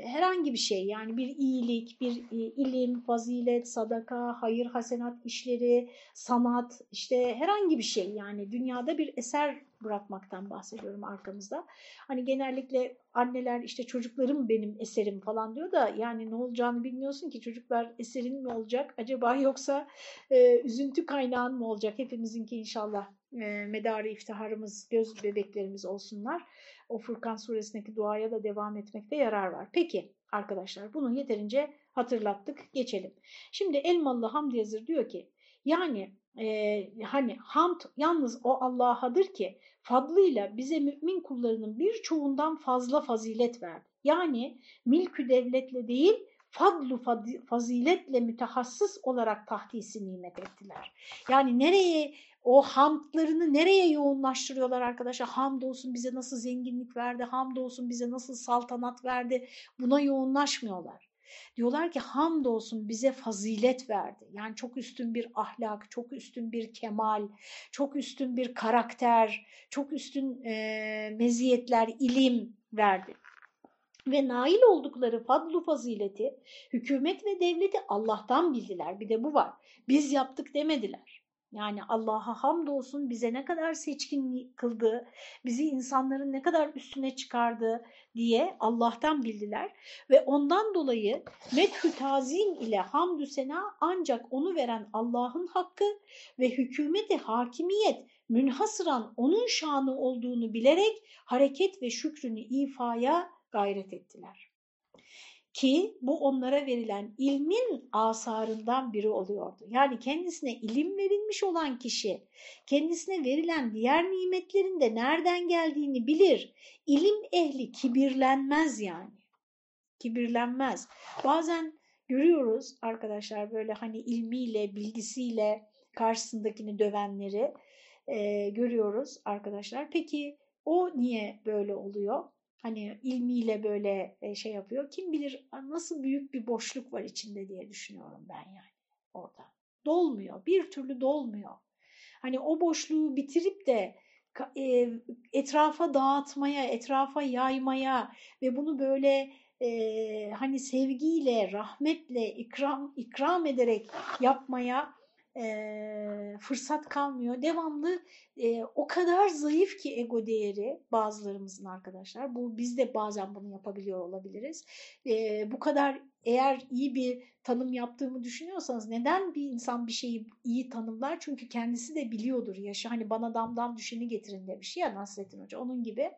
herhangi bir şey yani bir iyilik, bir e, ilim, fazilet, sadaka, hayır, hasenat işleri, sanat işte herhangi bir şey. Yani dünyada bir eser bırakmaktan bahsediyorum arkamızda. Hani genellikle anneler işte çocuklarım benim eserim falan diyor da yani ne olacağını bilmiyorsun ki çocuklar eserin mi olacak acaba yoksa e, üzüntü kaynağın mı olacak? Hepimizinki inşallah medarı iftiharımız göz bebeklerimiz olsunlar o Furkan suresindeki duaya da devam etmekte yarar var. Peki arkadaşlar bunu yeterince hatırlattık geçelim. Şimdi Elmalı Hamdi Yazır diyor ki yani e, hani hamd yalnız o Allah'adır ki fadlıyla bize mümin kullarının birçoğundan fazla fazilet verdi. Yani milkü devletle değil fadlu faziletle mütehassıs olarak tahdisi nimet ettiler. Yani nereye o hamdlarını nereye yoğunlaştırıyorlar arkadaşlar? Hamdolsun bize nasıl zenginlik verdi, hamdolsun bize nasıl saltanat verdi buna yoğunlaşmıyorlar. Diyorlar ki hamdolsun bize fazilet verdi. Yani çok üstün bir ahlak, çok üstün bir kemal, çok üstün bir karakter, çok üstün e, meziyetler, ilim verdi. Ve nail oldukları fadlu fazileti, hükümet ve devleti Allah'tan bildiler. Bir de bu var. Biz yaptık demediler. Yani Allah'a hamdolsun bize ne kadar seçkin kıldı, bizi insanların ne kadar üstüne çıkardı diye Allah'tan bildiler. Ve ondan dolayı methü tazim ile hamdü sena ancak onu veren Allah'ın hakkı ve hükümeti hakimiyet münhasıran onun şanı olduğunu bilerek hareket ve şükrünü ifaya gayret ettiler. Ki bu onlara verilen ilmin asarından biri oluyordu. Yani kendisine ilim verilmiş olan kişi kendisine verilen diğer nimetlerin de nereden geldiğini bilir. İlim ehli kibirlenmez yani. Kibirlenmez. Bazen görüyoruz arkadaşlar böyle hani ilmiyle, bilgisiyle karşısındakini dövenleri e, görüyoruz arkadaşlar. Peki o niye böyle oluyor? Hani ilmiyle böyle e, şey yapıyor. Kim bilir nasıl büyük bir boşluk var içinde diye düşünüyorum ben yani orada. Dolmuyor. Bir türlü dolmuyor. Hani o boşluğu bitirip de e, etrafa dağıtmaya, etrafa yaymaya ve bunu böyle e, hani sevgiyle, rahmetle, ikram, ikram ederek yapmaya e, fırsat kalmıyor. Devamlı e, o kadar zayıf ki ego değeri bazılarımızın arkadaşlar. Bu biz de bazen bunu yapabiliyor olabiliriz. E, bu kadar eğer iyi bir tanım yaptığımı düşünüyorsanız neden bir insan bir şeyi iyi tanımlar? Çünkü kendisi de biliyordur yaşı. Hani bana damdan düşeni getirin demiş ya Nasrettin Hoca. Onun gibi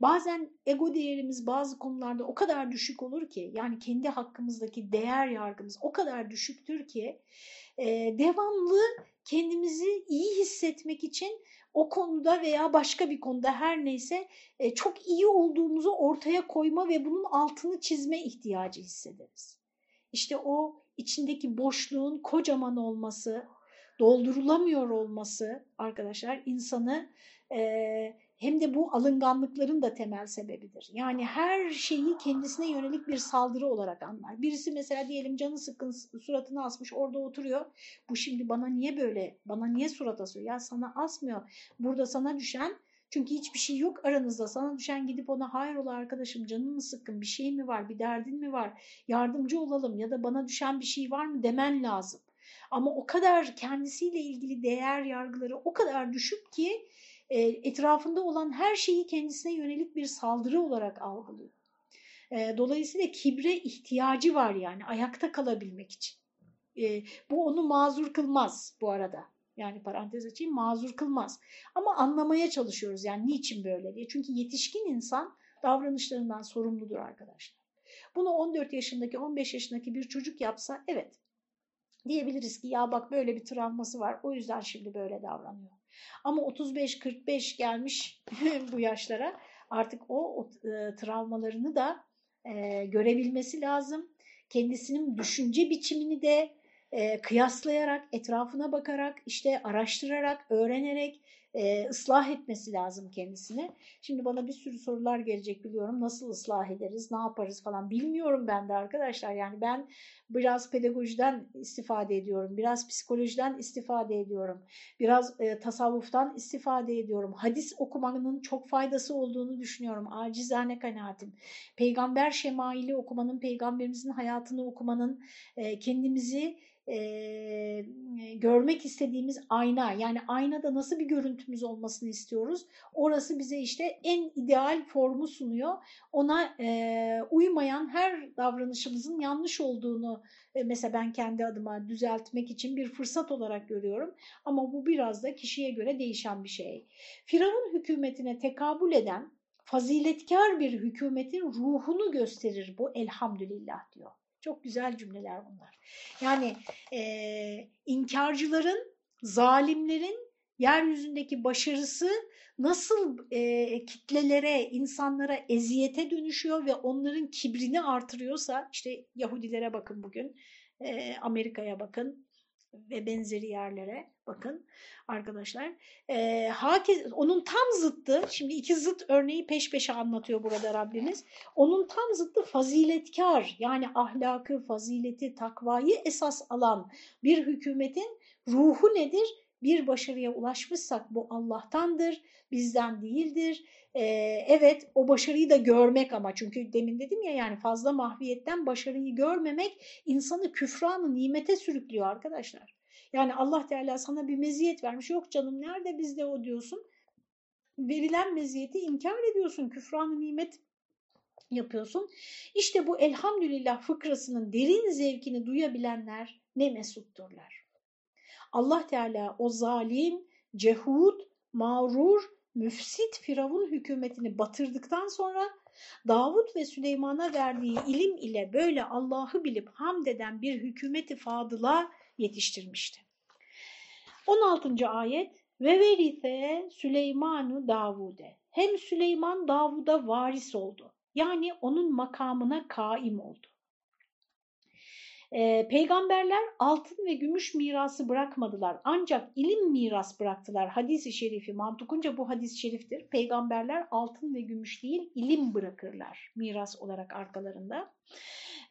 Bazen ego değerimiz bazı konularda o kadar düşük olur ki yani kendi hakkımızdaki değer yargımız o kadar düşüktür ki e, devamlı kendimizi iyi hissetmek için o konuda veya başka bir konuda her neyse e, çok iyi olduğumuzu ortaya koyma ve bunun altını çizme ihtiyacı hissederiz. İşte o içindeki boşluğun kocaman olması, doldurulamıyor olması arkadaşlar insanı e, hem de bu alınganlıkların da temel sebebidir. Yani her şeyi kendisine yönelik bir saldırı olarak anlar. Birisi mesela diyelim canı sıkkın suratını asmış orada oturuyor. Bu şimdi bana niye böyle, bana niye surat asıyor? Ya sana asmıyor. Burada sana düşen çünkü hiçbir şey yok aranızda. Sana düşen gidip ona hayrola arkadaşım canın mı sıkkın bir şey mi var bir derdin mi var yardımcı olalım ya da bana düşen bir şey var mı demen lazım. Ama o kadar kendisiyle ilgili değer yargıları o kadar düşük ki etrafında olan her şeyi kendisine yönelik bir saldırı olarak algılıyor. E, dolayısıyla kibre ihtiyacı var yani ayakta kalabilmek için. E, bu onu mazur kılmaz bu arada. Yani parantez açayım mazur kılmaz. Ama anlamaya çalışıyoruz yani niçin böyle diye. Çünkü yetişkin insan davranışlarından sorumludur arkadaşlar. Bunu 14 yaşındaki 15 yaşındaki bir çocuk yapsa evet diyebiliriz ki ya bak böyle bir travması var o yüzden şimdi böyle davranıyor. Ama 35-45 gelmiş bu yaşlara artık o, o e, travmalarını da e, görebilmesi lazım. Kendisinin düşünce biçimini de e, kıyaslayarak, etrafına bakarak, işte araştırarak, öğrenerek e, ıslah etmesi lazım kendisini. Şimdi bana bir sürü sorular gelecek biliyorum. Nasıl ıslah ederiz, ne yaparız falan bilmiyorum ben de arkadaşlar. Yani ben biraz pedagojiden istifade ediyorum, biraz psikolojiden istifade ediyorum, biraz e, tasavvuftan istifade ediyorum. Hadis okumanın çok faydası olduğunu düşünüyorum. Acizane kanaatim. Peygamber şemaili okumanın, peygamberimizin hayatını okumanın e, kendimizi e, görmek istediğimiz ayna yani aynada nasıl bir görüntümüz olmasını istiyoruz. Orası bize işte en ideal formu sunuyor. Ona e, uymayan her davranışımızın yanlış olduğunu e, mesela ben kendi adıma düzeltmek için bir fırsat olarak görüyorum. Ama bu biraz da kişiye göre değişen bir şey. Firavun hükümetine tekabül eden faziletkar bir hükümetin ruhunu gösterir bu elhamdülillah diyor. Çok güzel cümleler bunlar. Yani e, inkarcıların, zalimlerin yeryüzündeki başarısı nasıl e, kitlelere, insanlara eziyete dönüşüyor ve onların kibrini artırıyorsa, işte Yahudilere bakın bugün, e, Amerika'ya bakın ve benzeri yerlere bakın arkadaşlar. E, herkes, onun tam zıttı, şimdi iki zıt örneği peş peşe anlatıyor burada Rabbimiz. Onun tam zıttı faziletkar yani ahlakı, fazileti, takvayı esas alan bir hükümetin ruhu nedir? Bir başarıya ulaşmışsak bu Allah'tandır, bizden değildir. Ee, evet o başarıyı da görmek ama çünkü demin dedim ya yani fazla mahviyetten başarıyı görmemek insanı küfranı nimete sürüklüyor arkadaşlar. Yani Allah Teala sana bir meziyet vermiş. Yok canım nerede bizde o diyorsun. Verilen meziyeti inkar ediyorsun. Küfran nimet yapıyorsun. İşte bu elhamdülillah fıkrasının derin zevkini duyabilenler ne mesutturlar. Allah Teala o zalim, cehud, mağrur, müfsit Firavun hükümetini batırdıktan sonra Davut ve Süleyman'a verdiği ilim ile böyle Allah'ı bilip hamd eden bir hükümeti fadıla yetiştirmişti. 16. ayet ve verise Süleymanu Davude. Hem Süleyman Davud'a varis oldu. Yani onun makamına kaim oldu. Ee, peygamberler altın ve gümüş mirası bırakmadılar. Ancak ilim miras bıraktılar. Hadis-i şerifi mantukunca bu hadis-i şeriftir. Peygamberler altın ve gümüş değil ilim bırakırlar miras olarak arkalarında.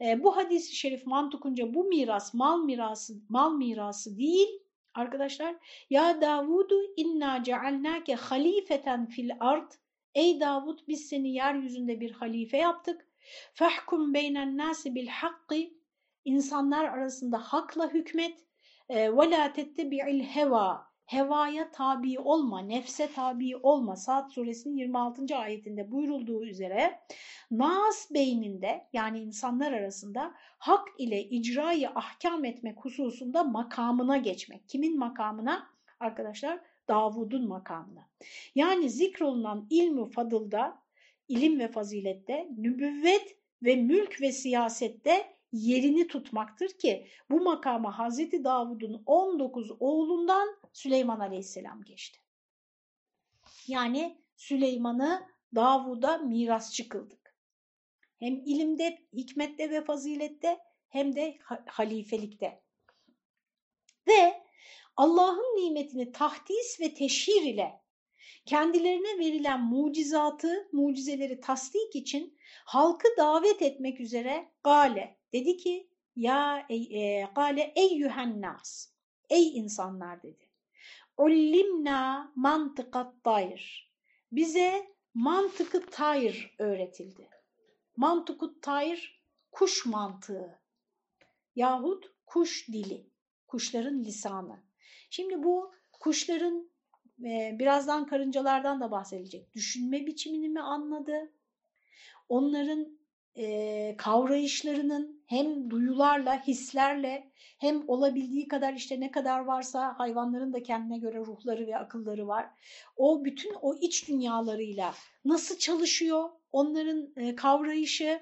Ee, bu hadis-i şerif mantukunca bu miras mal mirası mal mirası değil arkadaşlar. Ya Davudu inna cealnake halifeten fil ard. Ey Davud biz seni yeryüzünde bir halife yaptık. Fahkum beynen nasi bil hakki insanlar arasında hakla hükmet la tettebi'il heva hevaya tabi olma, nefse tabi olma. Saat suresinin 26. ayetinde buyurulduğu üzere nas beyninde yani insanlar arasında hak ile icrayı ahkam etmek hususunda makamına geçmek. Kimin makamına? Arkadaşlar Davud'un makamına. Yani zikrolunan ilmi fadılda ilim ve fazilette, nübüvvet ve mülk ve siyasette yerini tutmaktır ki bu makama Hazreti Davud'un 19 oğlundan Süleyman Aleyhisselam geçti. Yani Süleyman'ı Davud'a mirasçı kıldık. Hem ilimde, hikmette ve fazilette hem de halifelikte. Ve Allah'ın nimetini tahdis ve teşhir ile kendilerine verilen mucizatı, mucizeleri tasdik için halkı davet etmek üzere gale dedi ki ya ey, e, gale eyyühen nas ey insanlar dedi. Ullimna mantıkat tayr. Bize mantıkı tayr öğretildi. Mantıkut tayr kuş mantığı yahut kuş dili, kuşların lisanı. Şimdi bu kuşların e, birazdan karıncalardan da bahsedecek. Düşünme biçimini mi anladı? Onların e, kavrayışlarının hem duyularla, hislerle hem olabildiği kadar işte ne kadar varsa hayvanların da kendine göre ruhları ve akılları var. O bütün o iç dünyalarıyla nasıl çalışıyor? Onların e, kavrayışı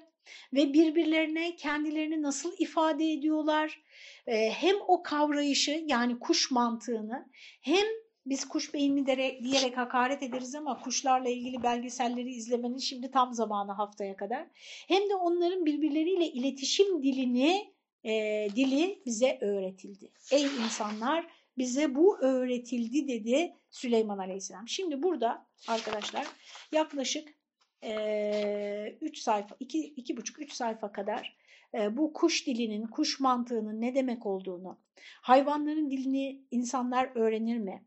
ve birbirlerine kendilerini nasıl ifade ediyorlar? E, hem o kavrayışı yani kuş mantığını hem biz kuş beyinli diyerek hakaret ederiz ama kuşlarla ilgili belgeselleri izlemenin şimdi tam zamanı haftaya kadar. Hem de onların birbirleriyle iletişim dilini e, dili bize öğretildi. Ey insanlar bize bu öğretildi dedi Süleyman Aleyhisselam. Şimdi burada arkadaşlar yaklaşık 3 e, sayfa, 2,5-3 sayfa kadar e, bu kuş dilinin, kuş mantığının ne demek olduğunu, hayvanların dilini insanlar öğrenir mi?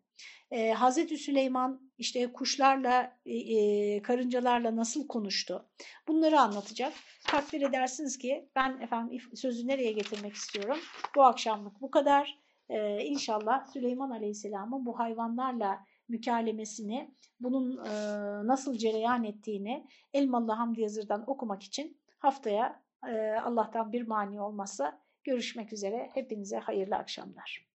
E, Hazreti Süleyman işte kuşlarla, e, e, karıncalarla nasıl konuştu? Bunları anlatacak. Takdir edersiniz ki ben efendim sözü nereye getirmek istiyorum? Bu akşamlık bu kadar. E, inşallah Süleyman Aleyhisselam'ın bu hayvanlarla mükalemesini, bunun e, nasıl cereyan ettiğini Elmalı Hamdi Yazır'dan okumak için haftaya e, Allah'tan bir mani olmazsa görüşmek üzere. Hepinize hayırlı akşamlar.